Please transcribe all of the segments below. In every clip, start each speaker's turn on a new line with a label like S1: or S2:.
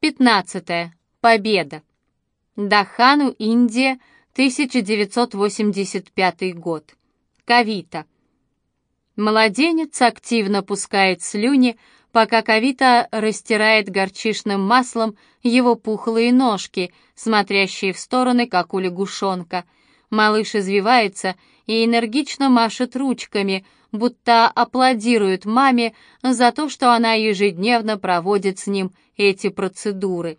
S1: 15. Победа. Дахану, Индия, 1985 год. Кавита. Младенец активно пускает слюни, пока Кавита растирает горчишным маслом его пухлые ножки, смотрящие в стороны, как у лягушонка. Малыш извивается и энергично машет ручками, будто аплодирует маме за то, что она ежедневно проводит с ним эти процедуры.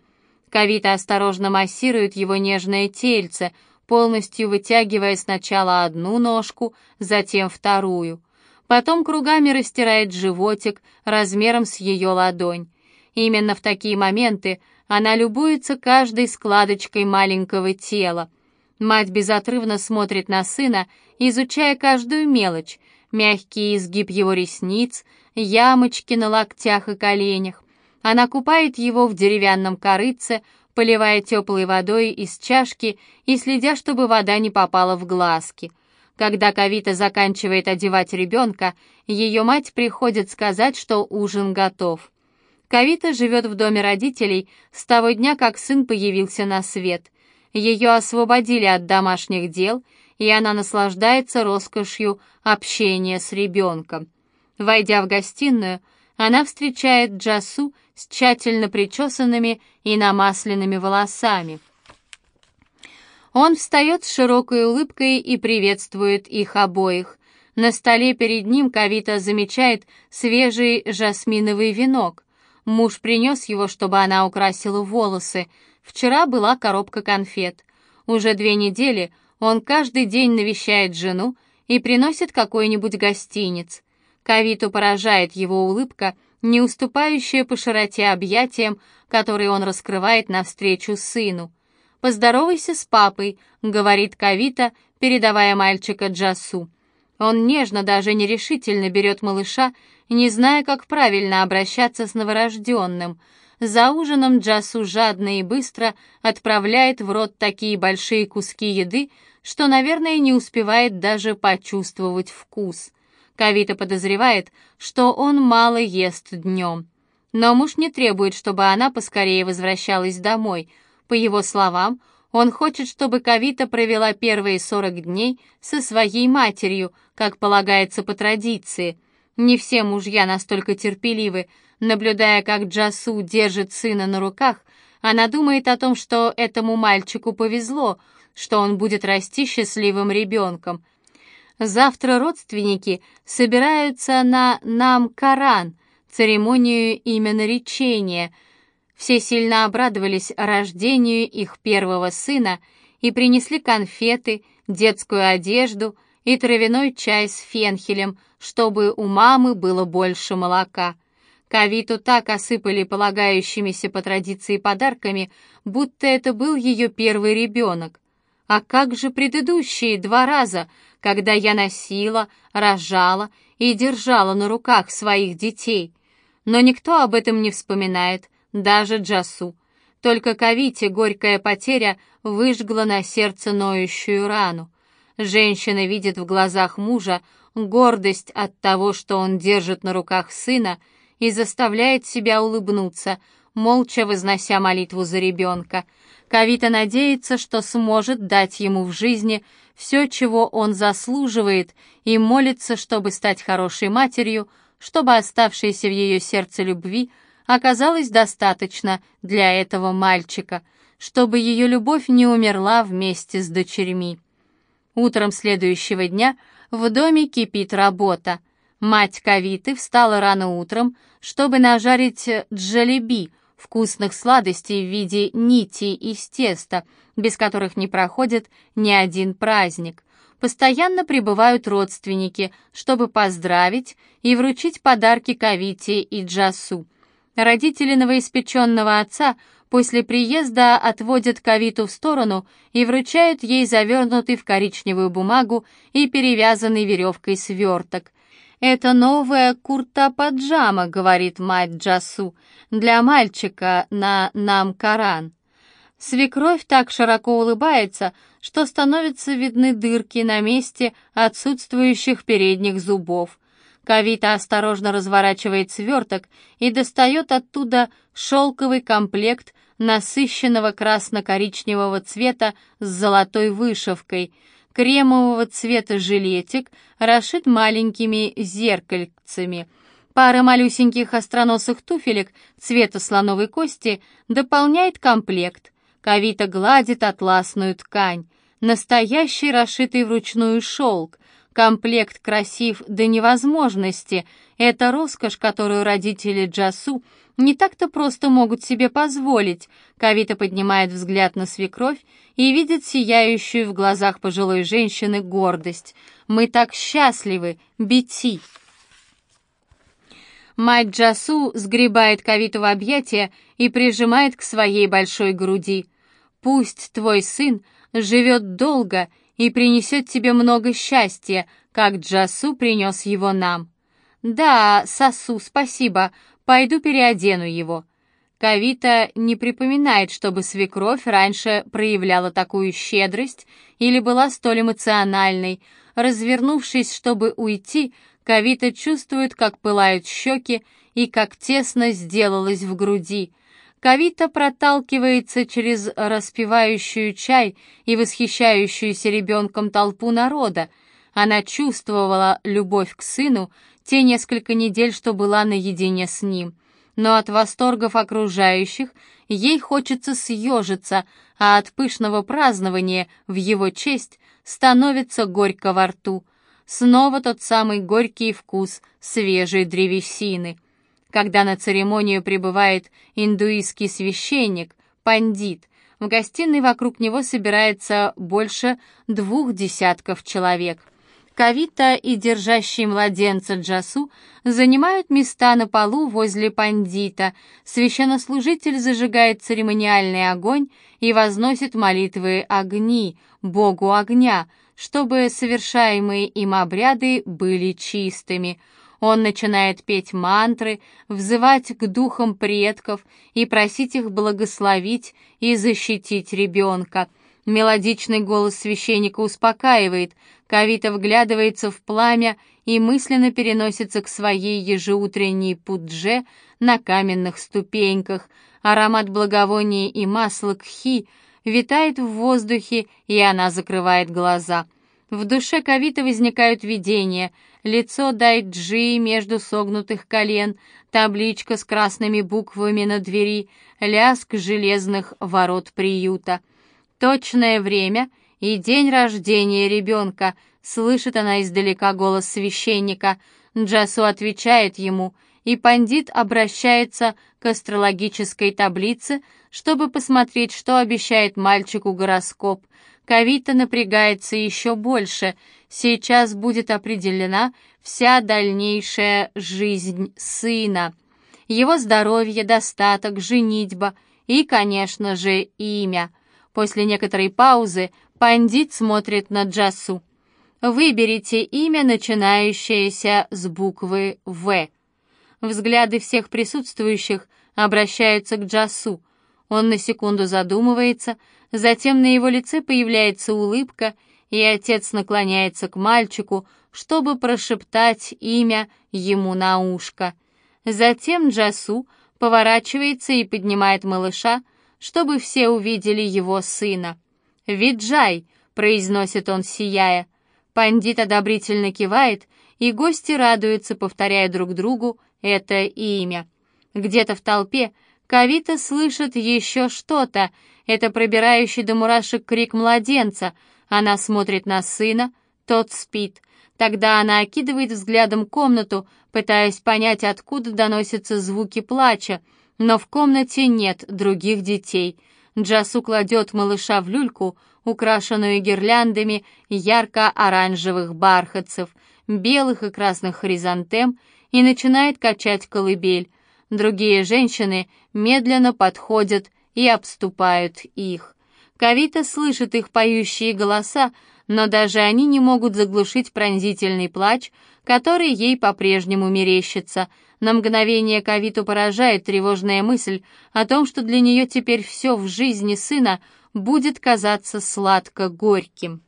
S1: Кавита осторожно массирует его нежное тельце, полностью вытягивая сначала одну ножку, затем вторую. Потом кругами растирает животик размером с ее ладонь. Именно в такие моменты она любуется каждой складочкой маленького тела. Мать безотрывно смотрит на сына, изучая каждую мелочь, мягкий изгиб его ресниц, ямочки на локтях и коленях. Она купает его в деревянном корыце, поливая теплой водой из чашки и следя, чтобы вода не попала в глазки. Когда Кавита заканчивает одевать ребенка, ее мать приходит сказать, что ужин готов. Кавита живет в доме родителей с того дня, как сын появился на свет. Ее освободили от домашних дел, и она наслаждается роскошью общения с ребенком. Войдя в гостиную, она встречает Джасу с тщательно причесанными и намасленными волосами. Он встает с широкой улыбкой и приветствует их обоих. На столе перед ним Кавита замечает свежий жасминовый венок. Муж принес его, чтобы она украсила волосы. Вчера была коробка конфет. Уже две недели он каждый день навещает жену и приносит какой-нибудь гостиниц. Кавиту поражает его улыбка, не уступающая по широте объятиям, которые он раскрывает навстречу сыну. «Поздоровайся с папой», — говорит Кавита, передавая мальчика Джасу. Он нежно, даже нерешительно берет малыша, не зная, как правильно обращаться с новорожденным. За ужином Джасу жадно и быстро отправляет в рот такие большие куски еды, что, наверное, не успевает даже почувствовать вкус. Кавита подозревает, что он мало ест днем. Но муж не требует, чтобы она поскорее возвращалась домой — по его словам, он хочет, чтобы Кавита провела первые 40 дней со своей матерью, как полагается по традиции. Не все мужья настолько терпеливы. Наблюдая, как Джасу держит сына на руках, она думает о том, что этому мальчику повезло, что он будет расти счастливым ребенком. Завтра родственники собираются на Нам-Каран, церемонию именоречения — все сильно обрадовались рождению их первого сына и принесли конфеты, детскую одежду и травяной чай с фенхелем, чтобы у мамы было больше молока. Кавиту так осыпали полагающимися по традиции подарками, будто это был ее первый ребенок. А как же предыдущие два раза, когда я носила, рожала и держала на руках своих детей? Но никто об этом не вспоминает, даже Джасу. Только Кавите горькая потеря выжгла на сердце ноющую рану. Женщина видит в глазах мужа гордость от того, что он держит на руках сына, и заставляет себя улыбнуться, молча вознося молитву за ребенка. Кавита надеется, что сможет дать ему в жизни все, чего он заслуживает, и молится, чтобы стать хорошей матерью, чтобы оставшейся в ее сердце любви оказалось достаточно для этого мальчика, чтобы ее любовь не умерла вместе с дочерьми. Утром следующего дня в доме кипит работа. Мать Кавиты встала рано утром, чтобы нажарить джалеби, вкусных сладостей в виде нитей из теста, без которых не проходит ни один праздник. Постоянно прибывают родственники, чтобы поздравить и вручить подарки Кавите и Джасу. Родители новоиспеченного отца после приезда отводят Кавиту в сторону и вручают ей завернутый в коричневую бумагу и перевязанный веревкой сверток. «Это новая курта-паджама», — говорит мать Джасу, — «для мальчика на Нам-Каран». Свекровь так широко улыбается, что становятся видны дырки на месте отсутствующих передних зубов. Кавита осторожно разворачивает сверток и достает оттуда шелковый комплект насыщенного красно-коричневого цвета с золотой вышивкой. Кремового цвета жилетик расшит маленькими зеркальцами. Пара малюсеньких остроносых туфелек цвета слоновой кости дополняет комплект. Кавита гладит атласную ткань. Настоящий расшитый вручную шелк. Комплект красив до невозможности. Это роскошь, которую родители Джасу не так-то просто могут себе позволить. Кавита поднимает взгляд на свекровь и видит сияющую в глазах пожилой женщины гордость. «Мы так счастливы, Бети!» Мать Джасу сгребает Кавиту в объятия и прижимает к своей большой груди. «Пусть твой сын живет долго и принесет тебе много счастья, как Джасу принес его нам». «Да, Сасу, спасибо, пойду переодену его». Кавита не припоминает, чтобы свекровь раньше проявляла такую щедрость или была столь эмоциональной. Развернувшись, чтобы уйти, Кавита чувствует, как пылают щеки и как тесно сделалось в груди. Кавита проталкивается через распевающую чай и восхищающуюся ребенком толпу народа. Она чувствовала любовь к сыну те несколько недель, что была наедине с ним. Но от восторгов окружающих ей хочется съежиться, а от пышного празднования в его честь становится горько во рту. Снова тот самый горький вкус свежей древесины — когда на церемонию прибывает индуистский священник, пандит. В гостиной вокруг него собирается больше двух десятков человек. Кавита и держащий младенца Джасу занимают места на полу возле пандита. Священнослужитель зажигает церемониальный огонь и возносит молитвы огни, богу огня, чтобы совершаемые им обряды были чистыми – он начинает петь мантры, взывать к духам предков и просить их благословить и защитить ребенка. Мелодичный голос священника успокаивает, Кавита вглядывается в пламя и мысленно переносится к своей ежеутренней пудже на каменных ступеньках. Аромат благовония и масла кхи витает в воздухе, и она закрывает глаза. В душе Кавита возникают видения — лицо Дайджи между согнутых колен, табличка с красными буквами на двери, лязг железных ворот приюта. Точное время и день рождения ребенка, слышит она издалека голос священника. Джасу отвечает ему, и пандит обращается к астрологической таблице, чтобы посмотреть, что обещает мальчику гороскоп. Кавита напрягается еще больше — Сейчас будет определена вся дальнейшая жизнь сына, его здоровье, достаток, женитьба и, конечно же, имя. После некоторой паузы пандит смотрит на Джасу. Выберите имя, начинающееся с буквы «В». Взгляды всех присутствующих обращаются к Джасу. Он на секунду задумывается, затем на его лице появляется улыбка — и отец наклоняется к мальчику, чтобы прошептать имя ему на ушко. Затем Джасу поворачивается и поднимает малыша, чтобы все увидели его сына. «Виджай!» — произносит он, сияя. Пандит одобрительно кивает, и гости радуются, повторяя друг другу это имя. Где-то в толпе Кавита слышит еще что-то. Это пробирающий до мурашек крик младенца — она смотрит на сына, тот спит. Тогда она окидывает взглядом комнату, пытаясь понять, откуда доносятся звуки плача, но в комнате нет других детей. Джасу кладет малыша в люльку, украшенную гирляндами ярко-оранжевых бархатцев, белых и красных хризантем, и начинает качать колыбель. Другие женщины медленно подходят и обступают их. Кавита слышит их поющие голоса, но даже они не могут заглушить пронзительный плач, который ей по-прежнему мерещится. На мгновение Кавиту поражает тревожная мысль о том, что для нее теперь все в жизни сына будет казаться сладко-горьким.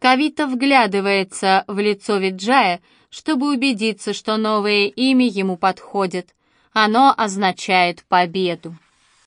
S1: Кавита вглядывается в лицо Виджая, чтобы убедиться, что новое имя ему подходит. Оно означает победу.